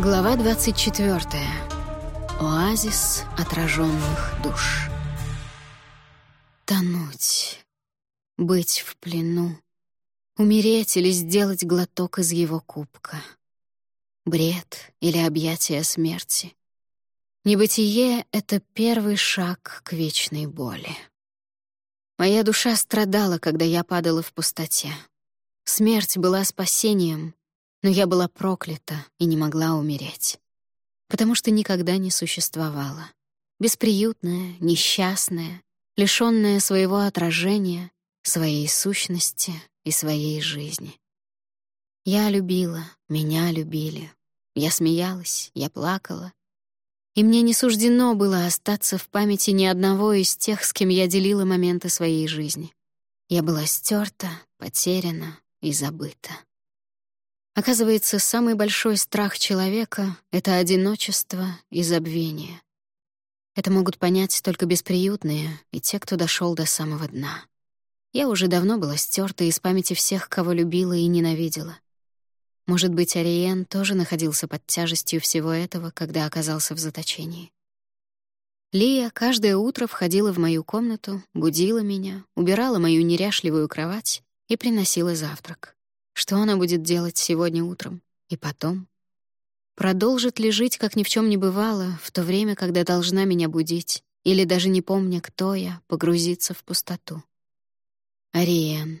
Глава 24. Оазис отраженных душ. Тонуть. Быть в плену. Умереть или сделать глоток из его кубка. Бред или объятие смерти. Небытие — это первый шаг к вечной боли. Моя душа страдала, когда я падала в пустоте. Смерть была спасением, но я была проклята и не могла умереть. Потому что никогда не существовала. Бесприютная, несчастная, лишённая своего отражения, своей сущности и своей жизни. Я любила, меня любили. Я смеялась, я плакала. И мне не суждено было остаться в памяти ни одного из тех, с кем я делила моменты своей жизни. Я была стерта, потеряна и забыта. Оказывается, самый большой страх человека — это одиночество и забвение. Это могут понять только бесприютные и те, кто дошел до самого дна. Я уже давно была стерта из памяти всех, кого любила и ненавидела. Может быть, Ариен тоже находился под тяжестью всего этого, когда оказался в заточении. Лия каждое утро входила в мою комнату, будила меня, убирала мою неряшливую кровать и приносила завтрак. Что она будет делать сегодня утром? И потом? Продолжит ли жить, как ни в чем не бывало, в то время, когда должна меня будить, или даже не помня, кто я, погрузиться в пустоту? Ариен.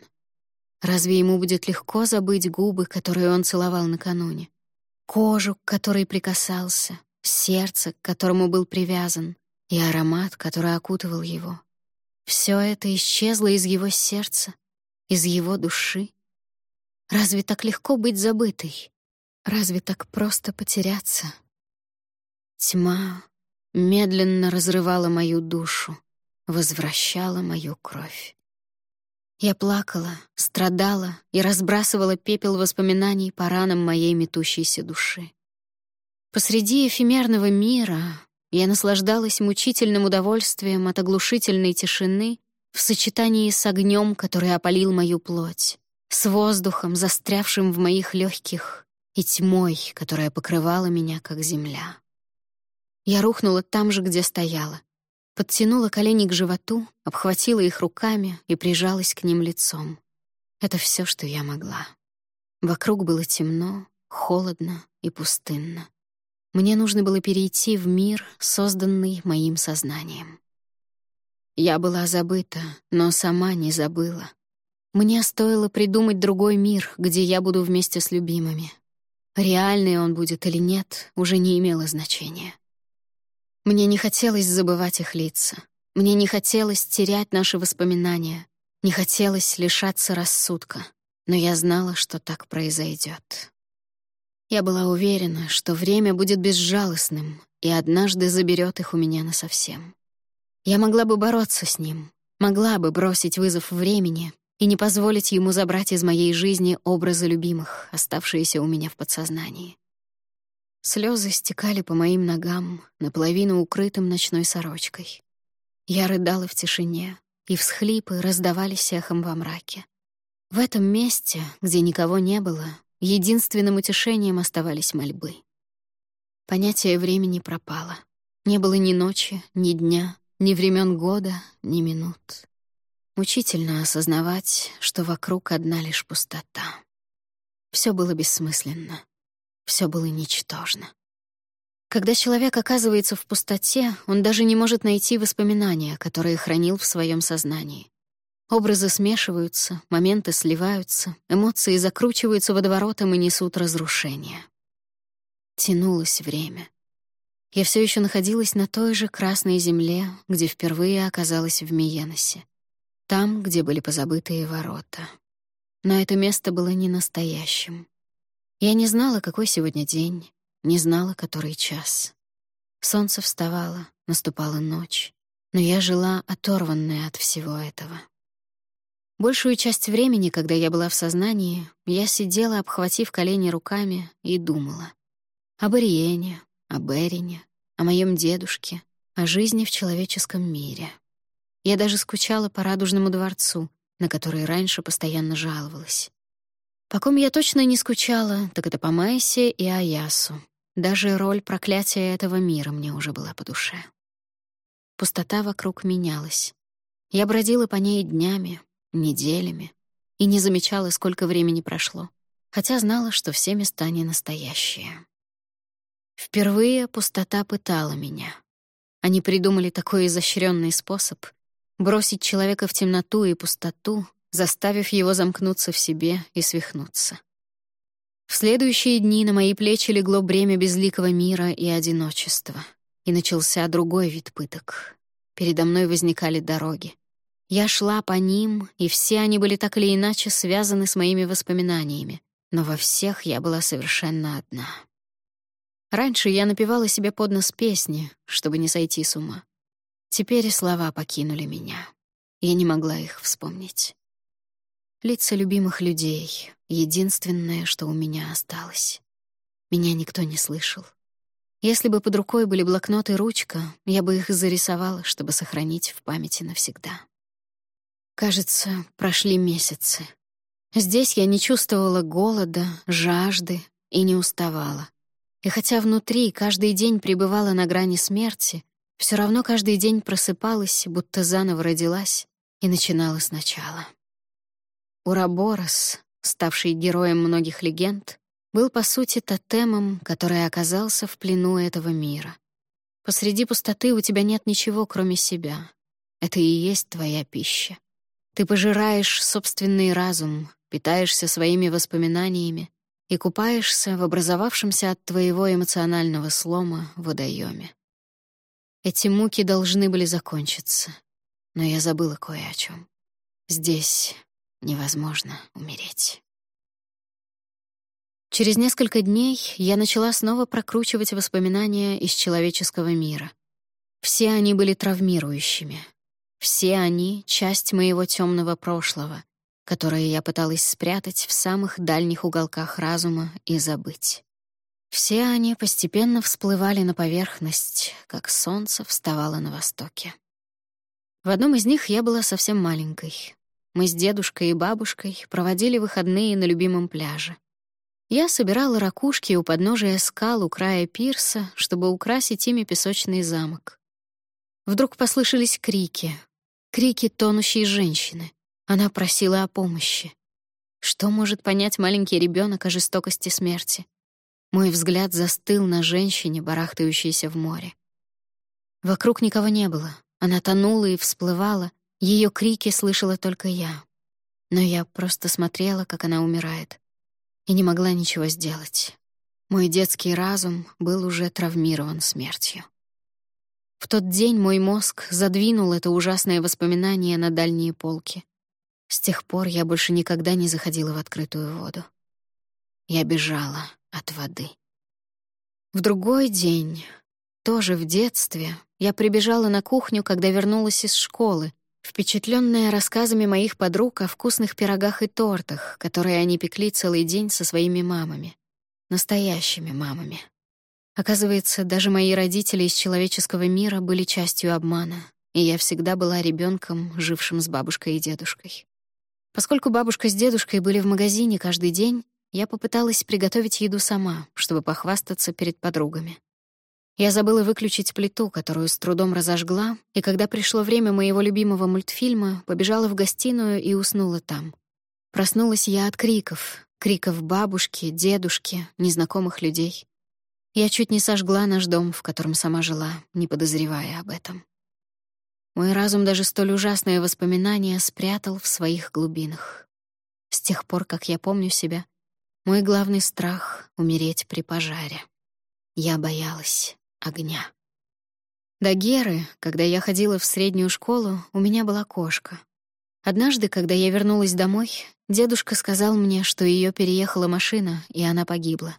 Разве ему будет легко забыть губы, которые он целовал накануне? Кожу, к которой прикасался, сердце, к которому был привязан, и аромат, который окутывал его. Все это исчезло из его сердца, из его души. Разве так легко быть забытой? Разве так просто потеряться? Тьма медленно разрывала мою душу, возвращала мою кровь. Я плакала, страдала и разбрасывала пепел воспоминаний по ранам моей метущейся души. Посреди эфемерного мира я наслаждалась мучительным удовольствием от оглушительной тишины в сочетании с огнем, который опалил мою плоть с воздухом, застрявшим в моих легких, и тьмой, которая покрывала меня, как земля. Я рухнула там же, где стояла, подтянула колени к животу, обхватила их руками и прижалась к ним лицом. Это все, что я могла. Вокруг было темно, холодно и пустынно. Мне нужно было перейти в мир, созданный моим сознанием. Я была забыта, но сама не забыла. Мне стоило придумать другой мир, где я буду вместе с любимыми. Реальный он будет или нет, уже не имело значения. Мне не хотелось забывать их лица. Мне не хотелось терять наши воспоминания. Не хотелось лишаться рассудка. Но я знала, что так произойдет. Я была уверена, что время будет безжалостным и однажды заберет их у меня насовсем. Я могла бы бороться с ним, могла бы бросить вызов времени, и не позволить ему забрать из моей жизни образы любимых, оставшиеся у меня в подсознании. Слезы стекали по моим ногам, наполовину укрытым ночной сорочкой. Я рыдала в тишине, и всхлипы раздавались эхом во мраке. В этом месте, где никого не было, единственным утешением оставались мольбы. Понятие времени пропало. Не было ни ночи, ни дня, ни времен года, ни минут. Мучительно осознавать, что вокруг одна лишь пустота. Все было бессмысленно. Все было ничтожно. Когда человек оказывается в пустоте, он даже не может найти воспоминания, которые хранил в своем сознании. Образы смешиваются, моменты сливаются, эмоции закручиваются водоворотом и несут разрушение. Тянулось время. Я все еще находилась на той же красной земле, где впервые оказалась в Миеносе там, где были позабытые ворота. Но это место было не настоящим. Я не знала, какой сегодня день, не знала, который час. Солнце вставало, наступала ночь, но я жила оторванная от всего этого. Большую часть времени, когда я была в сознании, я сидела, обхватив колени руками, и думала. Об Ириене, об Эрине, о моем дедушке, о жизни в человеческом мире — я даже скучала по Радужному дворцу, на который раньше постоянно жаловалась. По ком я точно не скучала, так это по Майсе и Аясу. даже роль проклятия этого мира мне уже была по душе. Пустота вокруг менялась. Я бродила по ней днями, неделями и не замечала, сколько времени прошло, хотя знала, что все места не настоящие. Впервые пустота пытала меня. Они придумали такой изощренный способ бросить человека в темноту и пустоту, заставив его замкнуться в себе и свихнуться. В следующие дни на мои плечи легло бремя безликого мира и одиночества, и начался другой вид пыток. Передо мной возникали дороги. Я шла по ним, и все они были так или иначе связаны с моими воспоминаниями, но во всех я была совершенно одна. Раньше я напевала себе под нос песни, чтобы не сойти с ума. Теперь слова покинули меня. Я не могла их вспомнить. Лица любимых людей — единственное, что у меня осталось. Меня никто не слышал. Если бы под рукой были блокнот и ручка, я бы их зарисовала, чтобы сохранить в памяти навсегда. Кажется, прошли месяцы. Здесь я не чувствовала голода, жажды и не уставала. И хотя внутри каждый день пребывала на грани смерти, все равно каждый день просыпалась, будто заново родилась, и начинала сначала. Ураборос, ставший героем многих легенд, был, по сути, тотемом, который оказался в плену этого мира. Посреди пустоты у тебя нет ничего, кроме себя. Это и есть твоя пища. Ты пожираешь собственный разум, питаешься своими воспоминаниями и купаешься в образовавшемся от твоего эмоционального слома водоеме. Эти муки должны были закончиться, но я забыла кое о чем. Здесь невозможно умереть. Через несколько дней я начала снова прокручивать воспоминания из человеческого мира. Все они были травмирующими. Все они — часть моего темного прошлого, которое я пыталась спрятать в самых дальних уголках разума и забыть. Все они постепенно всплывали на поверхность, как солнце вставало на востоке. В одном из них я была совсем маленькой, мы с дедушкой и бабушкой проводили выходные на любимом пляже. Я собирала ракушки у подножия скал у края пирса, чтобы украсить ими песочный замок. Вдруг послышались крики. Крики тонущей женщины. Она просила о помощи. Что может понять маленький ребенок о жестокости смерти? Мой взгляд застыл на женщине, барахтающейся в море. Вокруг никого не было. Она тонула и всплывала, ее крики слышала только я. Но я просто смотрела, как она умирает, и не могла ничего сделать. Мой детский разум был уже травмирован смертью. В тот день мой мозг задвинул это ужасное воспоминание на дальние полки. С тех пор я больше никогда не заходила в открытую воду. Я бежала от воды. В другой день, тоже в детстве, я прибежала на кухню, когда вернулась из школы, впечатленная рассказами моих подруг о вкусных пирогах и тортах, которые они пекли целый день со своими мамами. Настоящими мамами. Оказывается, даже мои родители из человеческого мира были частью обмана, и я всегда была ребенком, жившим с бабушкой и дедушкой. Поскольку бабушка с дедушкой были в магазине каждый день, я попыталась приготовить еду сама, чтобы похвастаться перед подругами. Я забыла выключить плиту, которую с трудом разожгла, и когда пришло время моего любимого мультфильма, побежала в гостиную и уснула там. Проснулась я от криков, криков бабушки, дедушки, незнакомых людей. Я чуть не сожгла наш дом, в котором сама жила, не подозревая об этом. Мой разум даже столь ужасное воспоминание спрятал в своих глубинах. С тех пор, как я помню себя, мой главный страх — умереть при пожаре. Я боялась огня. До Геры, когда я ходила в среднюю школу, у меня была кошка. Однажды, когда я вернулась домой, дедушка сказал мне, что ее переехала машина, и она погибла.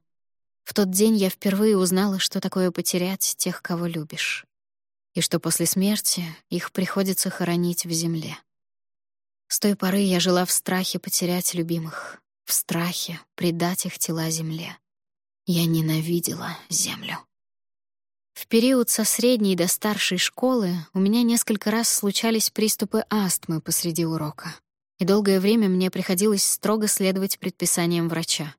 В тот день я впервые узнала, что такое потерять тех, кого любишь. И что после смерти их приходится хоронить в земле. С той поры я жила в страхе потерять любимых, в страхе предать их тела земле. Я ненавидела землю. В период со средней до старшей школы у меня несколько раз случались приступы астмы посреди урока, и долгое время мне приходилось строго следовать предписаниям врача.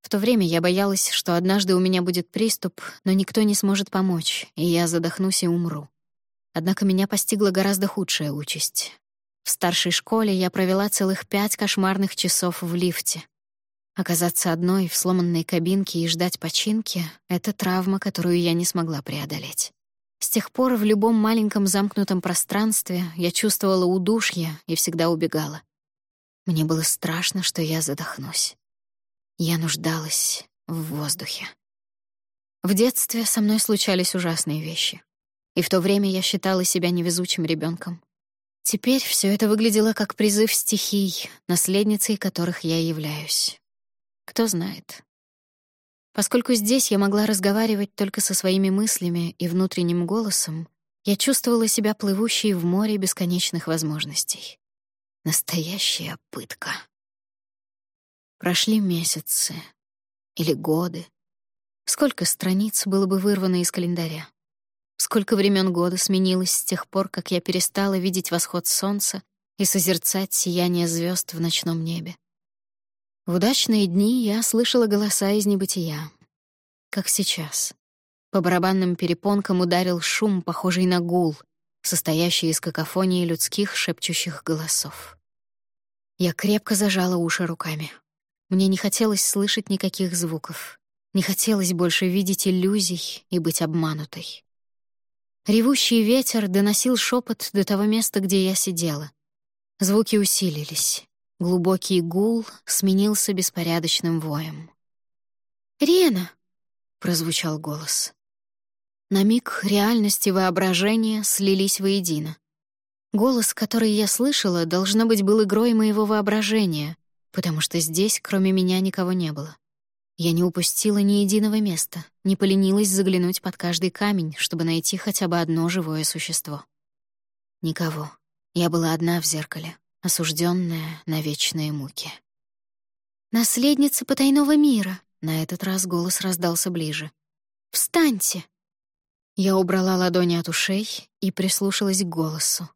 В то время я боялась, что однажды у меня будет приступ, но никто не сможет помочь, и я задохнусь и умру. Однако меня постигла гораздо худшая участь. В старшей школе я провела целых пять кошмарных часов в лифте. Оказаться одной в сломанной кабинке и ждать починки — это травма, которую я не смогла преодолеть. С тех пор в любом маленьком замкнутом пространстве я чувствовала удушье и всегда убегала. Мне было страшно, что я задохнусь. Я нуждалась в воздухе. В детстве со мной случались ужасные вещи. И в то время я считала себя невезучим ребенком. Теперь все это выглядело как призыв стихий, наследницей которых я являюсь. Кто знает. Поскольку здесь я могла разговаривать только со своими мыслями и внутренним голосом, я чувствовала себя плывущей в море бесконечных возможностей. Настоящая пытка. Прошли месяцы или годы. Сколько страниц было бы вырвано из календаря? Сколько времен года сменилось с тех пор, как я перестала видеть восход солнца и созерцать сияние звезд в ночном небе. В удачные дни я слышала голоса из небытия. Как сейчас. По барабанным перепонкам ударил шум, похожий на гул, состоящий из какофонии людских шепчущих голосов. Я крепко зажала уши руками. Мне не хотелось слышать никаких звуков. Не хотелось больше видеть иллюзий и быть обманутой. Ревущий ветер доносил шепот до того места, где я сидела. Звуки усилились. Глубокий гул сменился беспорядочным воем. «Рена!» — прозвучал голос. На миг реальность и слились воедино. Голос, который я слышала, должно быть, был игрой моего воображения, потому что здесь, кроме меня, никого не было. Я не упустила ни единого места, не поленилась заглянуть под каждый камень, чтобы найти хотя бы одно живое существо. Никого. Я была одна в зеркале, осужденная на вечные муки. «Наследница потайного мира!» На этот раз голос раздался ближе. «Встаньте!» Я убрала ладони от ушей и прислушалась к голосу.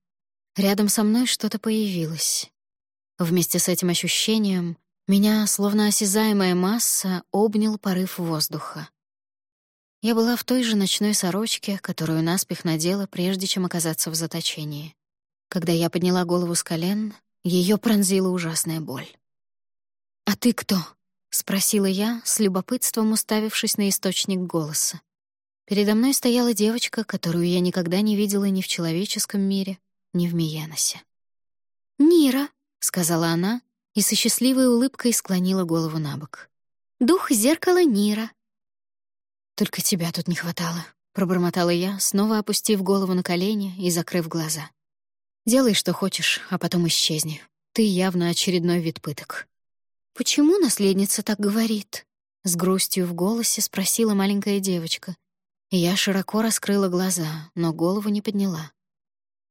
Рядом со мной что-то появилось. Вместе с этим ощущением меня, словно осязаемая масса, обнял порыв воздуха. Я была в той же ночной сорочке, которую наспех надела, прежде чем оказаться в заточении. Когда я подняла голову с колен, ее пронзила ужасная боль. «А ты кто?» — спросила я, с любопытством уставившись на источник голоса. Передо мной стояла девочка, которую я никогда не видела ни в человеческом мире, ни в Миеносе. «Нира», — сказала она, и со счастливой улыбкой склонила голову на бок. «Дух зеркала Нира». «Только тебя тут не хватало», — пробормотала я, снова опустив голову на колени и закрыв глаза. «Делай, что хочешь, а потом исчезни. Ты явно очередной вид пыток». «Почему наследница так говорит?» — с грустью в голосе спросила маленькая девочка. Я широко раскрыла глаза, но голову не подняла.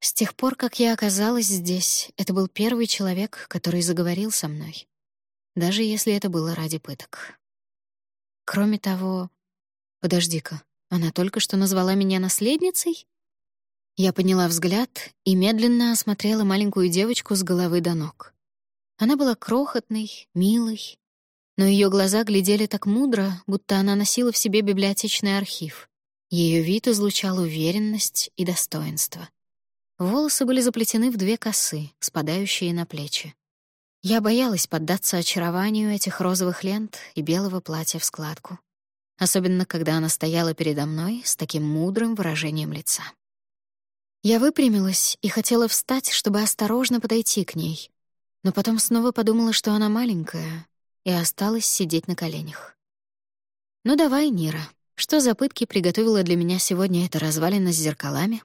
С тех пор, как я оказалась здесь, это был первый человек, который заговорил со мной. Даже если это было ради пыток. Кроме того... Подожди-ка, она только что назвала меня наследницей? Я подняла взгляд и медленно осмотрела маленькую девочку с головы до ног. Она была крохотной, милой, но ее глаза глядели так мудро, будто она носила в себе библиотечный архив. Ее вид излучал уверенность и достоинство. Волосы были заплетены в две косы, спадающие на плечи. Я боялась поддаться очарованию этих розовых лент и белого платья в складку. Особенно, когда она стояла передо мной с таким мудрым выражением лица. Я выпрямилась и хотела встать, чтобы осторожно подойти к ней, но потом снова подумала, что она маленькая, и осталась сидеть на коленях. «Ну давай, Нира, что за пытки приготовила для меня сегодня эта развалина с зеркалами?»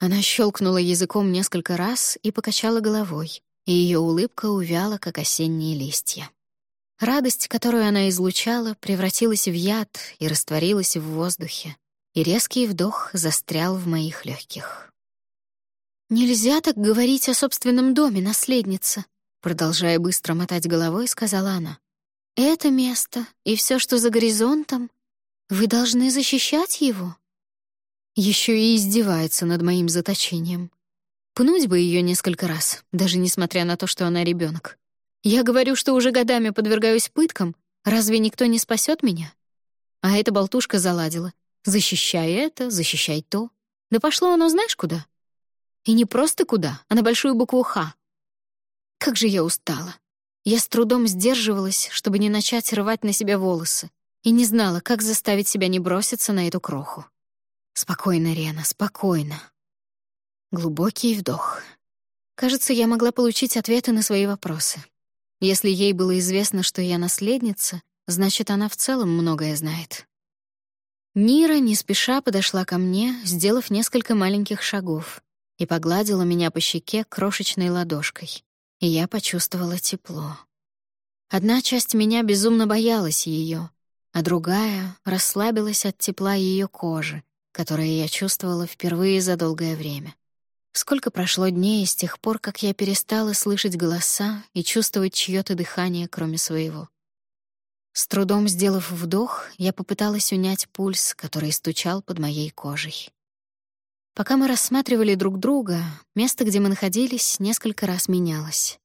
Она щелкнула языком несколько раз и покачала головой, и ее улыбка увяла, как осенние листья. Радость, которую она излучала, превратилась в яд и растворилась в воздухе, и резкий вдох застрял в моих легких. «Нельзя так говорить о собственном доме, наследница», продолжая быстро мотать головой, сказала она. «Это место и все, что за горизонтом, вы должны защищать его». Еще и издевается над моим заточением. Пнуть бы ее несколько раз, даже несмотря на то, что она ребенок. Я говорю, что уже годами подвергаюсь пыткам, Разве никто не спасет меня? А эта болтушка заладила. Защищай это, защищай то. Да пошло оно знаешь куда? И не просто куда, а на большую букву «Х». Как же я устала. Я с трудом сдерживалась, чтобы не начать рвать на себя волосы, и не знала, как заставить себя не броситься на эту кроху. Спокойно, Рена, спокойно. Глубокий вдох. Кажется, я могла получить ответы на свои вопросы. Если ей было известно, что я наследница, значит, она в целом многое знает. Нира не спеша подошла ко мне, сделав несколько маленьких шагов, и погладила меня по щеке крошечной ладошкой. И я почувствовала тепло. Одна часть меня безумно боялась ее, а другая расслабилась от тепла ее кожи, которое я чувствовала впервые за долгое время. Сколько прошло дней с тех пор, как я перестала слышать голоса и чувствовать чьё-то дыхание, кроме своего. С трудом сделав вдох, я попыталась унять пульс, который стучал под моей кожей. Пока мы рассматривали друг друга, место, где мы находились, несколько раз менялось.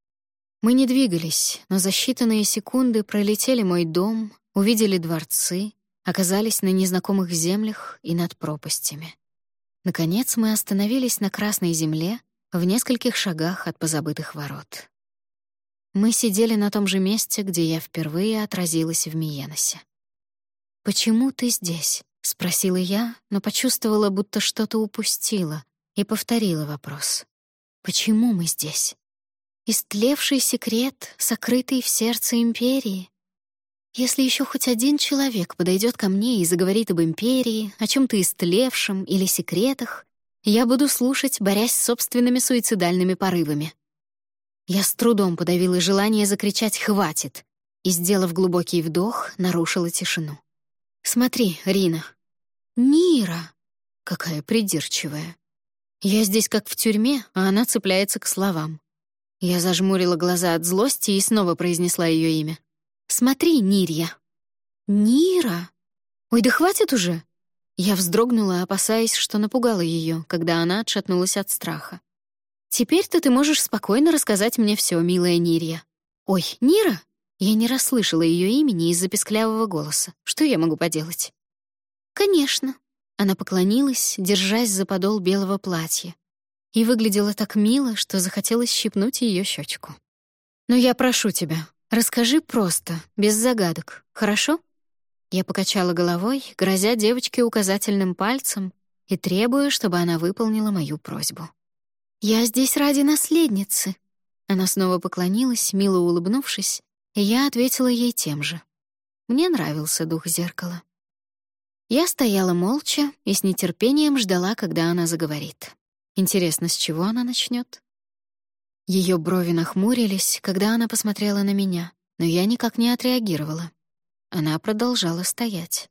Мы не двигались, но за считанные секунды пролетели мой дом, увидели дворцы, оказались на незнакомых землях и над пропастями. Наконец мы остановились на Красной земле в нескольких шагах от позабытых ворот. Мы сидели на том же месте, где я впервые отразилась в Миеносе. «Почему ты здесь?» — спросила я, но почувствовала, будто что-то упустила, и повторила вопрос. «Почему мы здесь?» Истлевший секрет, сокрытый в сердце империи. Если еще хоть один человек подойдет ко мне и заговорит об империи, о чем то истлевшем или секретах, я буду слушать, борясь с собственными суицидальными порывами. Я с трудом подавила желание закричать «хватит» и, сделав глубокий вдох, нарушила тишину. «Смотри, Рина». «Нира!» Какая придирчивая. Я здесь как в тюрьме, а она цепляется к словам. Я зажмурила глаза от злости и снова произнесла ее имя. «Смотри, Нирья». «Нира? Ой, да хватит уже!» Я вздрогнула, опасаясь, что напугала ее, когда она отшатнулась от страха. Теперь-то ты можешь спокойно рассказать мне все, милая Нирья. Ой, Нира? Я не расслышала ее имени из-за песклявого голоса. Что я могу поделать? Конечно. Она поклонилась, держась за подол белого платья. И выглядела так мило, что захотелось щипнуть ее щечку. Но я прошу тебя, расскажи просто, без загадок, хорошо? Я покачала головой, грозя девочке указательным пальцем и требуя, чтобы она выполнила мою просьбу. «Я здесь ради наследницы». Она снова поклонилась, мило улыбнувшись, и я ответила ей тем же. Мне нравился дух зеркала. Я стояла молча и с нетерпением ждала, когда она заговорит. Интересно, с чего она начнет? Ее брови нахмурились, когда она посмотрела на меня, но я никак не отреагировала. Она продолжала стоять.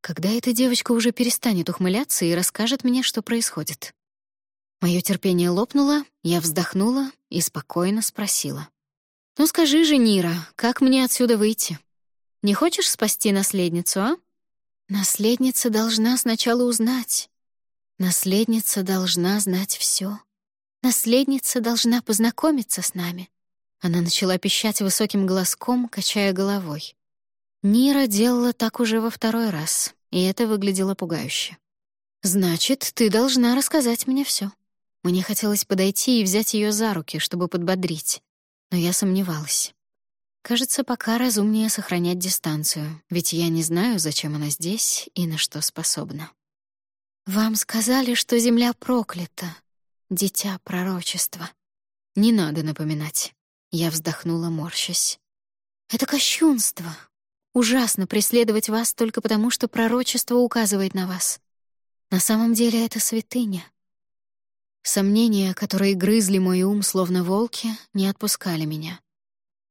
Когда эта девочка уже перестанет ухмыляться и расскажет мне, что происходит? Моё терпение лопнуло, я вздохнула и спокойно спросила. «Ну скажи же, Нира, как мне отсюда выйти? Не хочешь спасти наследницу, а?» «Наследница должна сначала узнать. Наследница должна знать всё. Наследница должна познакомиться с нами». Она начала пищать высоким голоском, качая головой. Нира делала так уже во второй раз, и это выглядело пугающе. «Значит, ты должна рассказать мне всё. Мне хотелось подойти и взять ее за руки, чтобы подбодрить, но я сомневалась. Кажется, пока разумнее сохранять дистанцию, ведь я не знаю, зачем она здесь и на что способна. «Вам сказали, что земля проклята, дитя пророчества». «Не надо напоминать». Я вздохнула, морщась. «Это кощунство. Ужасно преследовать вас только потому, что пророчество указывает на вас. На самом деле это святыня. Сомнения, которые грызли мой ум словно волки, не отпускали меня.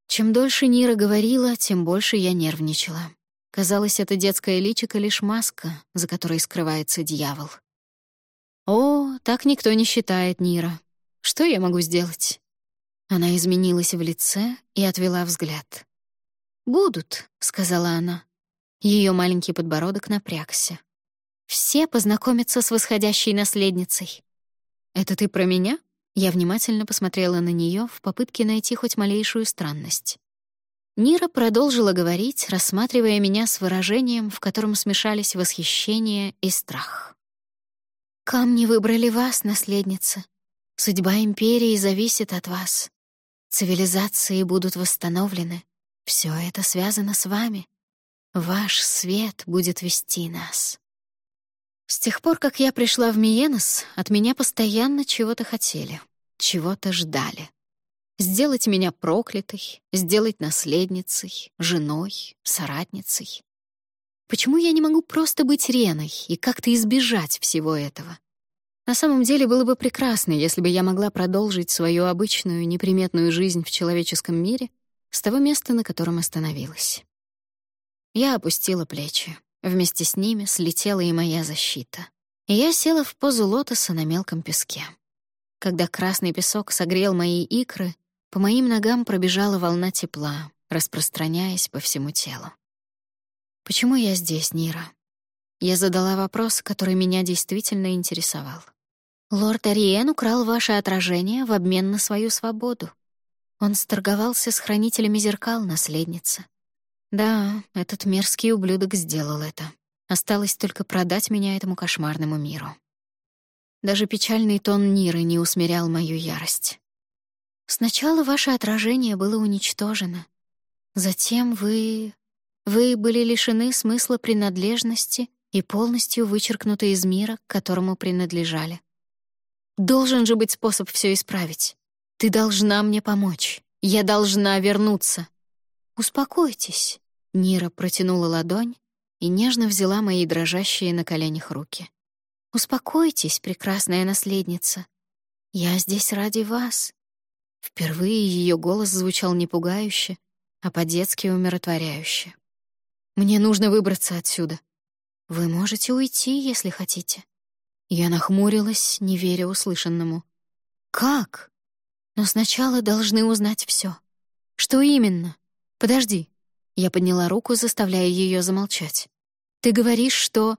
Чем дольше Нира говорила, тем больше я нервничала. Казалось, это детское личико — лишь маска, за которой скрывается дьявол. «О, так никто не считает, Нира. Что я могу сделать?» Она изменилась в лице и отвела взгляд. «Будут», — сказала она. Ее маленький подбородок напрягся. «Все познакомятся с восходящей наследницей. «Это ты про меня?» Я внимательно посмотрела на нее в попытке найти хоть малейшую странность. Нира продолжила говорить, рассматривая меня с выражением, в котором смешались восхищение и страх. «Камни выбрали вас, наследница. Судьба империи зависит от вас. Цивилизации будут восстановлены. Все это связано с вами. Ваш свет будет вести нас». С тех пор, как я пришла в Миенос, от меня постоянно чего-то хотели, чего-то ждали. Сделать меня проклятой, сделать наследницей, женой, соратницей. Почему я не могу просто быть Реной и как-то избежать всего этого? На самом деле было бы прекрасно, если бы я могла продолжить свою обычную неприметную жизнь в человеческом мире с того места, на котором остановилась. Я опустила плечи. Вместе с ними слетела и моя защита. И я села в позу лотоса на мелком песке. Когда красный песок согрел мои икры, по моим ногам пробежала волна тепла, распространяясь по всему телу. «Почему я здесь, Нира?» Я задала вопрос, который меня действительно интересовал. «Лорд Ариен украл ваше отражение в обмен на свою свободу. Он сторговался с хранителями зеркал, наследница. Да, этот мерзкий ублюдок сделал это. Осталось только продать меня этому кошмарному миру». Даже печальный тон Ниры не усмирял мою ярость. Сначала ваше отражение было уничтожено. Затем вы... Вы были лишены смысла принадлежности и полностью вычеркнуты из мира, к которому принадлежали. Должен же быть способ все исправить. Ты должна мне помочь. Я должна вернуться. Успокойтесь. Нира протянула ладонь и нежно взяла мои дрожащие на коленях руки. Успокойтесь, прекрасная наследница. Я здесь ради вас. Впервые ее голос звучал не пугающе, а по-детски умиротворяюще. «Мне нужно выбраться отсюда. Вы можете уйти, если хотите». Я нахмурилась, не веря услышанному. «Как? Но сначала должны узнать все. Что именно? Подожди». Я подняла руку, заставляя ее замолчать. «Ты говоришь, что...»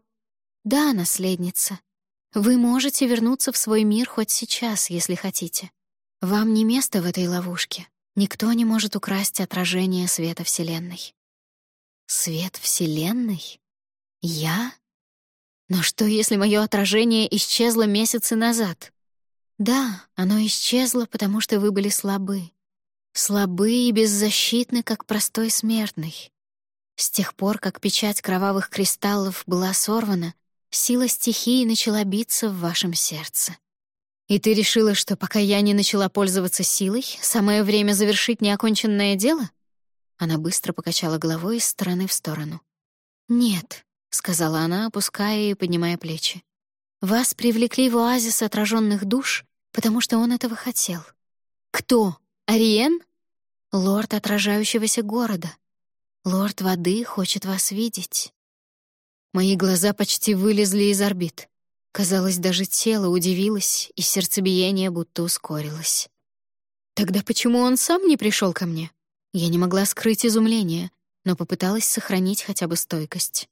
«Да, наследница. Вы можете вернуться в свой мир хоть сейчас, если хотите. Вам не место в этой ловушке. Никто не может украсть отражение света Вселенной. Свет Вселенной? Я? Но что, если мое отражение исчезло месяцы назад? Да, оно исчезло, потому что вы были слабы. Слабы и беззащитны, как простой смертный. С тех пор, как печать кровавых кристаллов была сорвана, сила стихии начала биться в вашем сердце. «И ты решила, что пока я не начала пользоваться силой, самое время завершить неоконченное дело?» Она быстро покачала головой из стороны в сторону. «Нет», — сказала она, опуская и поднимая плечи. «Вас привлекли в оазис отраженных душ, потому что он этого хотел. Кто? Ариен? Лорд отражающегося города. Лорд воды хочет вас видеть». Мои глаза почти вылезли из орбит. Казалось, даже тело удивилось, и сердцебиение будто ускорилось. Тогда почему он сам не пришел ко мне? Я не могла скрыть изумление, но попыталась сохранить хотя бы стойкость.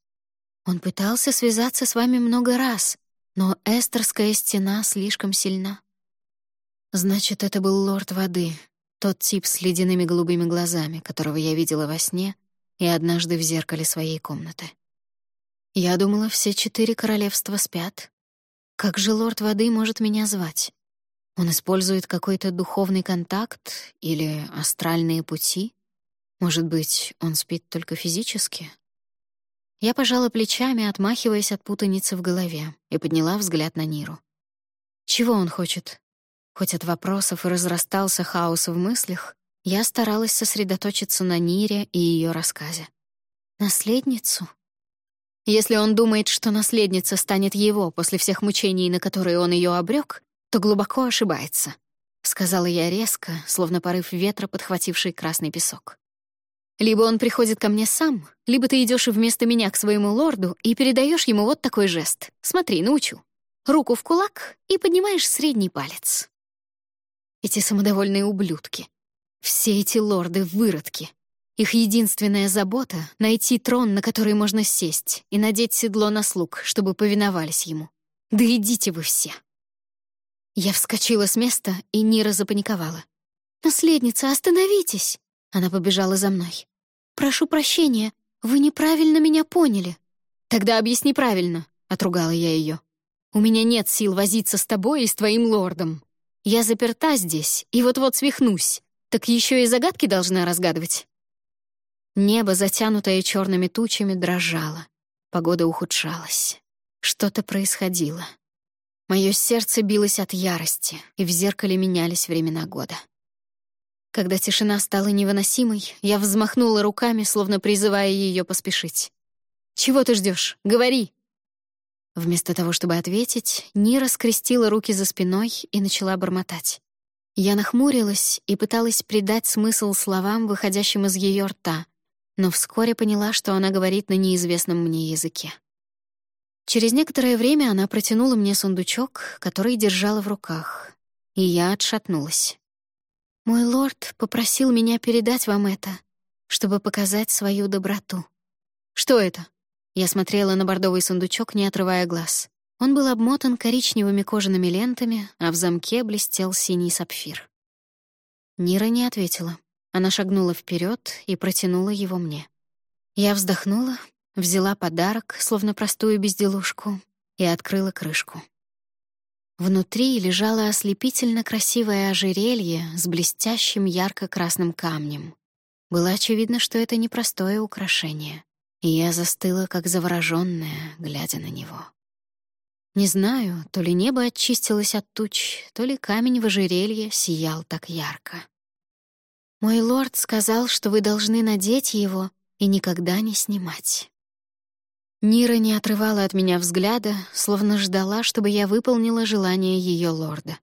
Он пытался связаться с вами много раз, но эстерская стена слишком сильна. Значит, это был лорд воды, тот тип с ледяными голубыми глазами, которого я видела во сне и однажды в зеркале своей комнаты. Я думала, все четыре королевства спят, как же лорд воды может меня звать? Он использует какой-то духовный контакт или астральные пути? Может быть, он спит только физически? Я пожала плечами, отмахиваясь от путаницы в голове, и подняла взгляд на Ниру. Чего он хочет? Хоть от вопросов и разрастался хаос в мыслях, я старалась сосредоточиться на Нире и ее рассказе. «Наследницу?» Если он думает, что наследница станет его после всех мучений, на которые он ее обрек, то глубоко ошибается», — сказала я резко, словно порыв ветра, подхвативший красный песок. «Либо он приходит ко мне сам, либо ты идешь вместо меня к своему лорду и передаешь ему вот такой жест. Смотри, научу. Руку в кулак и поднимаешь средний палец». Эти самодовольные ублюдки. Все эти лорды-выродки. Их единственная забота — найти трон, на который можно сесть, и надеть седло на слуг, чтобы повиновались ему. Да идите вы все. Я вскочила с места, и Нира запаниковала. «Наследница, остановитесь!» Она побежала за мной. прошу прощения, вы неправильно меня поняли». «Тогда объясни правильно», — отругала я ее. «У меня нет сил возиться с тобой и с твоим лордом. Я заперта здесь и вот-вот свихнусь. Так еще и загадки должна разгадывать». Небо, затянутое черными тучами, дрожало. Погода ухудшалась. Что-то происходило. Мое сердце билось от ярости, и в зеркале менялись времена года. Когда тишина стала невыносимой, я взмахнула руками, словно призывая ее поспешить. «Чего ты ждешь? Говори!» Вместо того, чтобы ответить, Нира скрестила руки за спиной и начала бормотать. Я нахмурилась и пыталась придать смысл словам, выходящим из ее рта, но вскоре поняла, что она говорит на неизвестном мне языке. Через некоторое время она протянула мне сундучок, который держала в руках, и я отшатнулась. «Мой лорд попросил меня передать вам это, чтобы показать свою доброту». «Что это?» Я смотрела на бордовый сундучок, не отрывая глаз. Он был обмотан коричневыми кожаными лентами, а в замке блестел синий сапфир. Нира не ответила. Она шагнула вперед и протянула его мне. Я вздохнула, взяла подарок, словно простую безделушку, и открыла крышку. Внутри лежало ослепительно красивое ожерелье с блестящим ярко-красным камнем. Было очевидно, что это непростое украшение, и я застыла, как заворожённая, глядя на него. Не знаю, то ли небо очистилось от туч, то ли камень в ожерелье сиял так ярко. Мой лорд сказал, что вы должны надеть его и никогда не снимать. Нира не отрывала от меня взгляда, словно ждала, чтобы я выполнила желание ее лорда.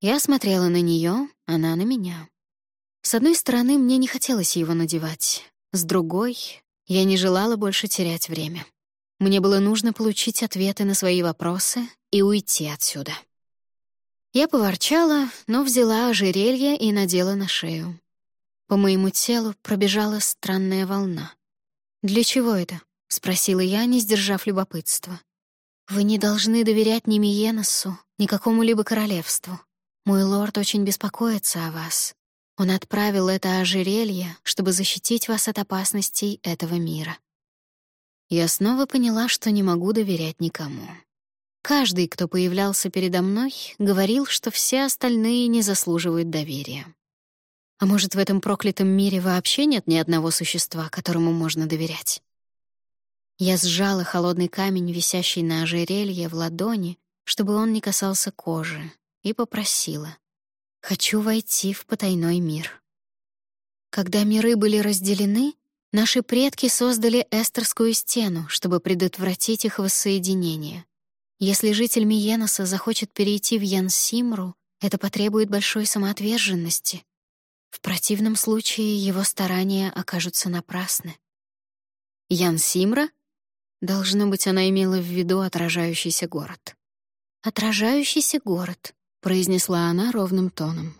Я смотрела на нее, она на меня. С одной стороны, мне не хотелось его надевать. С другой, я не желала больше терять время. Мне было нужно получить ответы на свои вопросы и уйти отсюда. Я поворчала, но взяла ожерелье и надела на шею. По моему телу пробежала странная волна. «Для чего это?» — спросила я, не сдержав любопытства. «Вы не должны доверять ни Миеносу, ни какому-либо королевству. Мой лорд очень беспокоится о вас. Он отправил это ожерелье, чтобы защитить вас от опасностей этого мира». Я снова поняла, что не могу доверять никому. Каждый, кто появлялся передо мной, говорил, что все остальные не заслуживают доверия. А может, в этом проклятом мире вообще нет ни одного существа, которому можно доверять? Я сжала холодный камень, висящий на ожерелье, в ладони, чтобы он не касался кожи, и попросила. «Хочу войти в потайной мир». Когда миры были разделены, наши предки создали Эстерскую стену, чтобы предотвратить их воссоединение. Если житель Миеноса захочет перейти в Янсимру, это потребует большой самоотверженности — в противном случае его старания окажутся напрасны. Ян Симра? Должно быть, она имела в виду отражающийся город. «Отражающийся город», — произнесла она ровным тоном.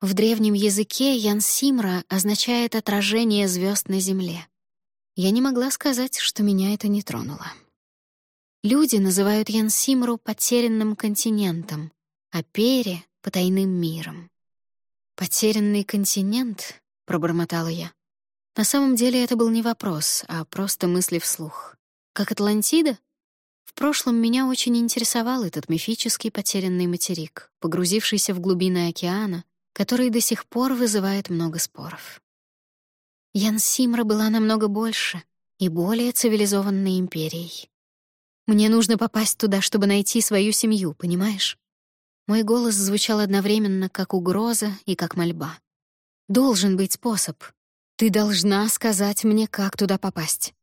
В древнем языке Ян Симра означает «отражение звезд на земле». Я не могла сказать, что меня это не тронуло. Люди называют Ян Симру потерянным континентом, а Пере — потайным миром. «Потерянный континент?» — пробормотала я. На самом деле это был не вопрос, а просто мысли вслух. Как Атлантида? В прошлом меня очень интересовал этот мифический потерянный материк, погрузившийся в глубины океана, который до сих пор вызывает много споров. Ян Симра была намного больше и более цивилизованной империей. Мне нужно попасть туда, чтобы найти свою семью, понимаешь? Мой голос звучал одновременно как угроза и как мольба. «Должен быть способ. Ты должна сказать мне, как туда попасть».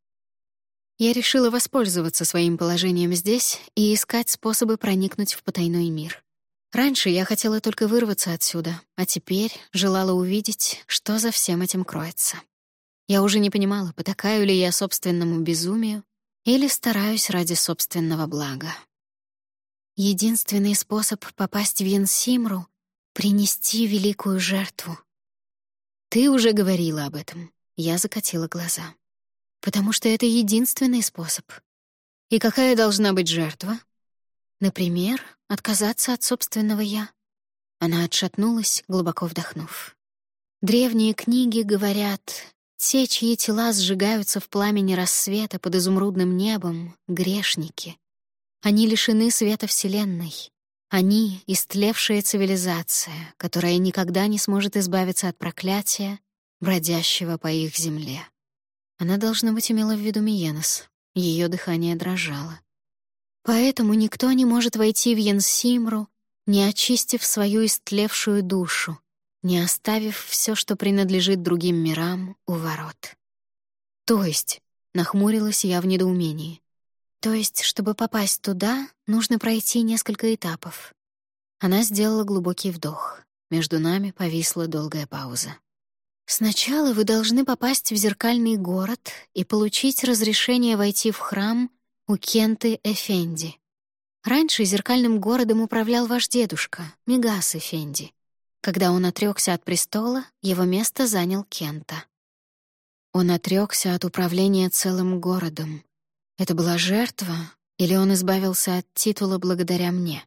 Я решила воспользоваться своим положением здесь и искать способы проникнуть в потайной мир. Раньше я хотела только вырваться отсюда, а теперь желала увидеть, что за всем этим кроется. Я уже не понимала, потакаю ли я собственному безумию или стараюсь ради собственного блага. Единственный способ попасть в Янсимру — принести великую жертву. Ты уже говорила об этом. Я закатила глаза. Потому что это единственный способ. И какая должна быть жертва? Например, отказаться от собственного «я». Она отшатнулась, глубоко вдохнув. Древние книги говорят, Те, чьи тела сжигаются в пламени рассвета под изумрудным небом, — грешники. Они лишены света Вселенной. Они — истлевшая цивилизация, которая никогда не сможет избавиться от проклятия, бродящего по их земле. Она, должно быть, имела в виду Миенос. Ее дыхание дрожало. Поэтому никто не может войти в Янсимру, не очистив свою истлевшую душу, не оставив все, что принадлежит другим мирам, у ворот. То есть, нахмурилась я в недоумении. То есть, чтобы попасть туда, нужно пройти несколько этапов. Она сделала глубокий вдох. Между нами повисла долгая пауза. Сначала вы должны попасть в зеркальный город и получить разрешение войти в храм у Кенты Эфенди. Раньше зеркальным городом управлял ваш дедушка, Мегас Эфенди. Когда он отрекся от престола, его место занял Кента. Он отрекся от управления целым городом. Это была жертва, или он избавился от титула благодаря мне?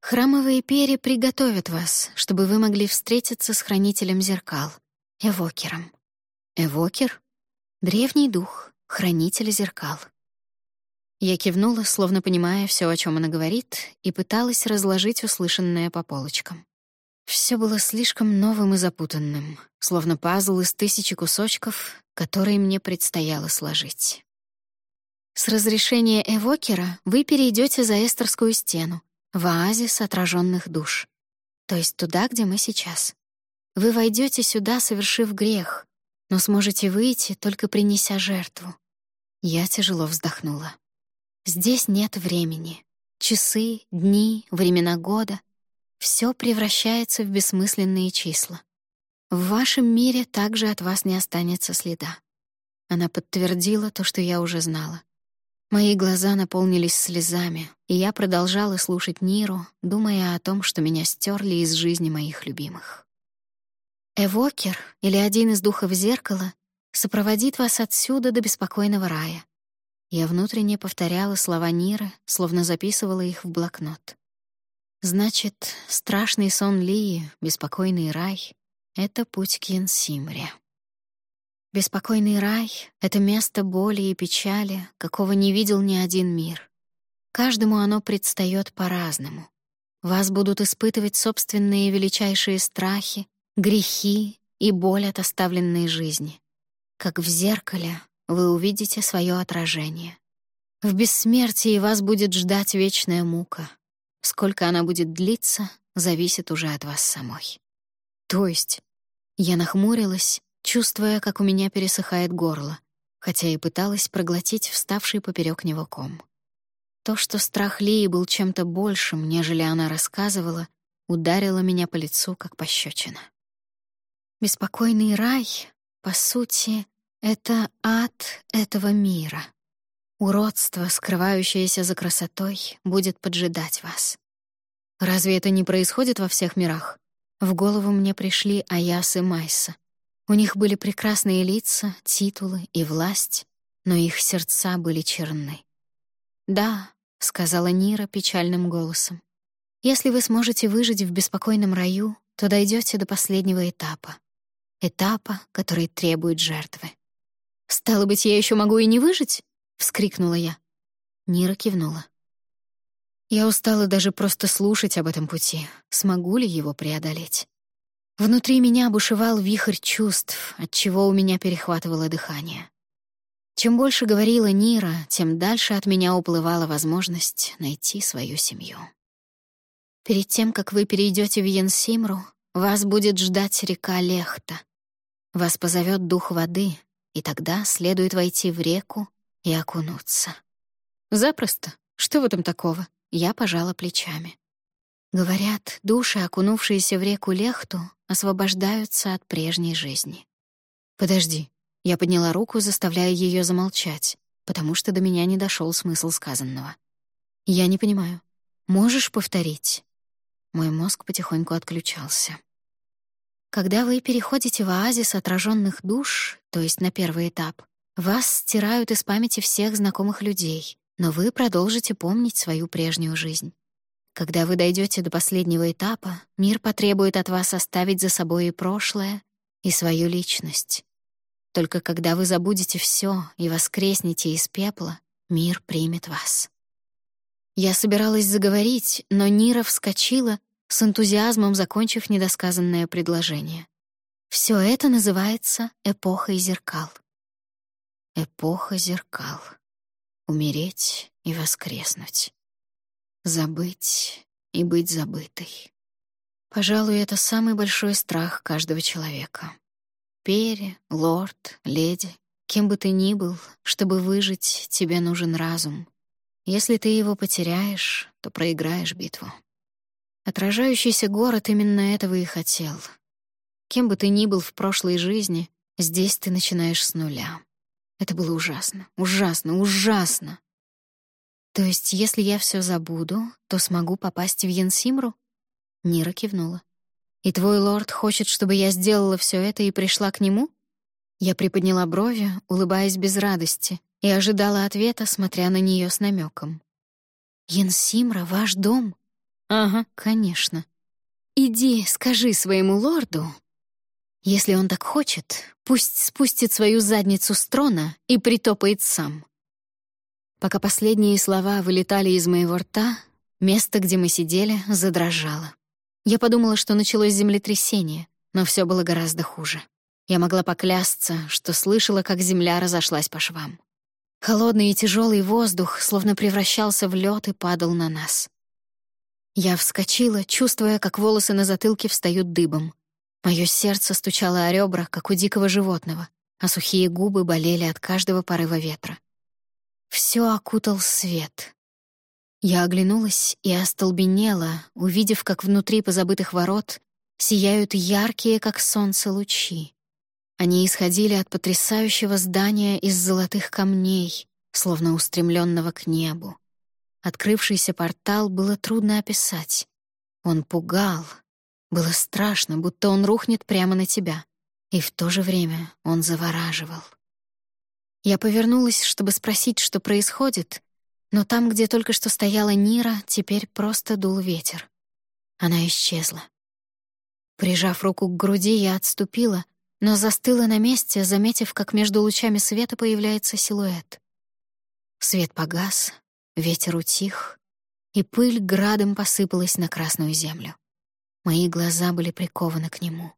Храмовые пери приготовят вас, чтобы вы могли встретиться с хранителем зеркал, Эвокером. Эвокер — древний дух, хранитель зеркал. Я кивнула, словно понимая все, о чем она говорит, и пыталась разложить услышанное по полочкам. Все было слишком новым и запутанным, словно пазл из тысячи кусочков, которые мне предстояло сложить. С разрешения Эвокера вы перейдете за Эстерскую стену, в оазис отраженных душ, то есть туда, где мы сейчас. Вы войдете сюда, совершив грех, но сможете выйти, только принеся жертву. Я тяжело вздохнула. Здесь нет времени. Часы, дни, времена года все превращается в бессмысленные числа. В вашем мире также от вас не останется следа. Она подтвердила то, что я уже знала. Мои глаза наполнились слезами, и я продолжала слушать Ниру, думая о том, что меня стерли из жизни моих любимых. Эвокер или один из духов зеркала сопроводит вас отсюда до беспокойного рая. Я внутренне повторяла слова Ниры, словно записывала их в блокнот. Значит, страшный сон Лии, беспокойный рай — это путь к Янсимре. Беспокойный рай — это место боли и печали, какого не видел ни один мир. Каждому оно предстает по-разному. Вас будут испытывать собственные величайшие страхи, грехи и боль от оставленной жизни. Как в зеркале вы увидите свое отражение. В бессмертии вас будет ждать вечная мука, Сколько она будет длиться, зависит уже от вас самой. То есть я нахмурилась, чувствуя, как у меня пересыхает горло, хотя и пыталась проглотить вставший поперек него ком. То, что страх Лии был чем-то большим, нежели она рассказывала, ударило меня по лицу, как пощечина. Беспокойный рай, по сути, — это ад этого мира — Уродство, скрывающееся за красотой, будет поджидать вас. Разве это не происходит во всех мирах? В голову мне пришли Аяс и Майса. У них были прекрасные лица, титулы и власть, но их сердца были черны. «Да», — сказала Нира печальным голосом, «если вы сможете выжить в беспокойном раю, то дойдете до последнего этапа. Этапа, который требует жертвы. Стало быть, я еще могу и не выжить? — вскрикнула я. Нира кивнула. Я устала даже просто слушать об этом пути. Смогу ли его преодолеть? Внутри меня бушевал вихрь чувств, от чего у меня перехватывало дыхание. Чем больше говорила Нира, тем дальше от меня уплывала возможность найти свою семью. Перед тем, как вы перейдете в Янсимру, вас будет ждать река Лехта. Вас позовет дух воды, и тогда следует войти в реку и окунуться. Запросто. Что в этом такого? Я пожала плечами. Говорят, души, окунувшиеся в реку Лехту, освобождаются от прежней жизни. Подожди. Я подняла руку, заставляя ее замолчать, потому что до меня не дошел смысл сказанного. Я не понимаю. Можешь повторить? Мой мозг потихоньку отключался. Когда вы переходите в оазис отраженных душ, то есть на первый этап, вас стирают из памяти всех знакомых людей, но вы продолжите помнить свою прежнюю жизнь. Когда вы дойдете до последнего этапа, мир потребует от вас оставить за собой и прошлое, и свою личность. Только когда вы забудете все и воскреснете из пепла, мир примет вас. Я собиралась заговорить, но Нира вскочила, с энтузиазмом закончив недосказанное предложение. Все это называется эпохой зеркал. Эпоха зеркал. Умереть и воскреснуть. Забыть и быть забытой. Пожалуй, это самый большой страх каждого человека. Пере, лорд, леди, кем бы ты ни был, чтобы выжить, тебе нужен разум, если ты его потеряешь, то проиграешь битву. Отражающийся город именно этого и хотел. Кем бы ты ни был в прошлой жизни, здесь ты начинаешь с нуля. Это было ужасно, ужасно, ужасно. То есть, если я все забуду, то смогу попасть в Янсимру? Нира кивнула. И твой лорд хочет, чтобы я сделала все это и пришла к нему? Я приподняла брови, улыбаясь без радости, и ожидала ответа, смотря на нее с намеком. «Янсимра, ваш дом?» «Ага, конечно. Иди, скажи своему лорду, если он так хочет, пусть спустит свою задницу с трона и притопает сам». Пока последние слова вылетали из моего рта, место, где мы сидели, задрожало. Я подумала, что началось землетрясение, но все было гораздо хуже. Я могла поклясться, что слышала, как земля разошлась по швам. Холодный и тяжелый воздух словно превращался в лед и падал на нас. Я вскочила, чувствуя, как волосы на затылке встают дыбом. Мое сердце стучало о ребра, как у дикого животного, а сухие губы болели от каждого порыва ветра. Все окутал свет. Я оглянулась и остолбенела, увидев, как внутри позабытых ворот сияют яркие, как солнце, лучи. Они исходили от потрясающего здания из золотых камней, словно устремленного к небу. Открывшийся портал было трудно описать. Он пугал. Было страшно, будто он рухнет прямо на тебя. И в то же время он завораживал. Я повернулась, чтобы спросить, что происходит, но там, где только что стояла Нира, теперь просто дул ветер. Она исчезла. Прижав руку к груди, я отступила — но застыла на месте, заметив, как между лучами света появляется силуэт. Свет погас, ветер утих, и пыль градом посыпалась на красную землю. Мои глаза были прикованы к нему.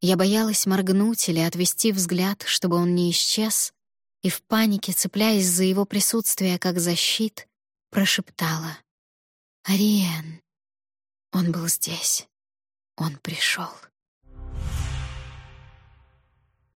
Я боялась моргнуть или отвести взгляд, чтобы он не исчез, и в панике, цепляясь за его присутствие как за щит, прошептала «Ариен». Он был здесь. Он пришел.